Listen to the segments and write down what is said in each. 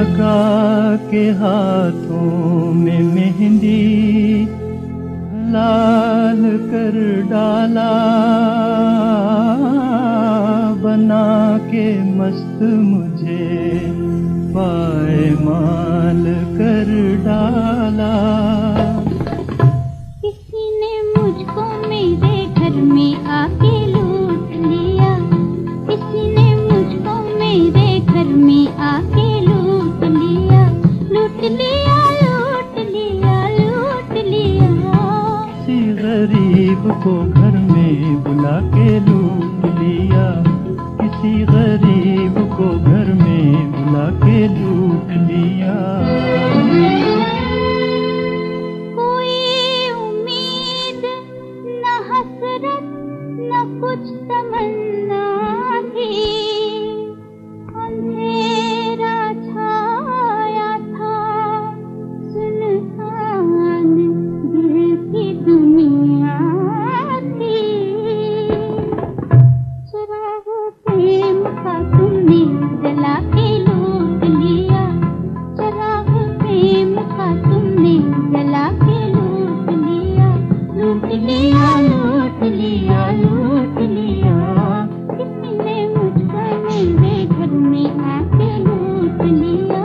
लगा के हाथों में मेहंदी लाल कर डाला, बना के मस्त मुझे पाए माल कर डाला। किसी ने मुझको मेरे घर में आके लूट लिया। किसी ने मुझको मेरे घर में आके को घर में बुला के लूट लिया। किसी गरीब को घर में बुला के लूट लिया। कोई उम्मीद, न कुछ तमन्ना। तुमने जला के लूट लिया। लूट लिया लूट लिया लूट लिया। मेरे घर में आके लूट लिया।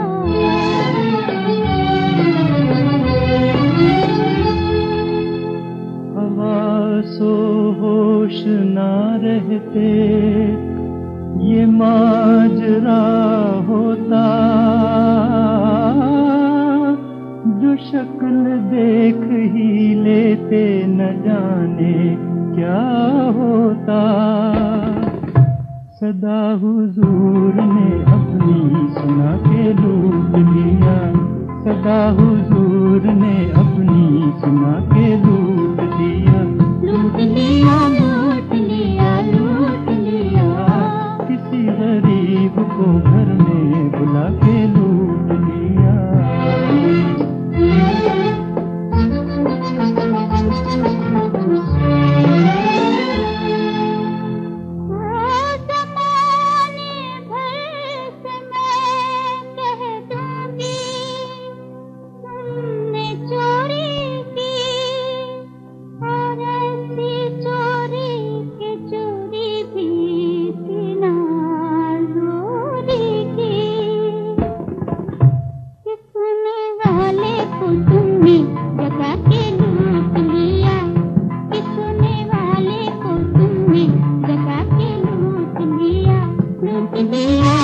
हवासो होश ना रहते, ये माजरा होता शक्ल देख ही लेते न जाने क्या होता। सदा हुजूर ने अपनी सुना के लूट लिया। सदा हुजूर ने अपनी सुना के लूट लिया। लूट लिया लूट लिया लूट लिया। किसी गरीब को घर में बुला के लूट Mm-hmm.